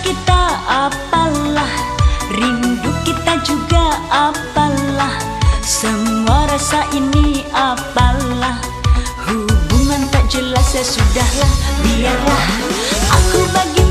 kita apalah? Rindu kita juga apalah? Semua rasa ini apalah? Hubungan tak jelas ya sudahlah Biarlah. Aku bagi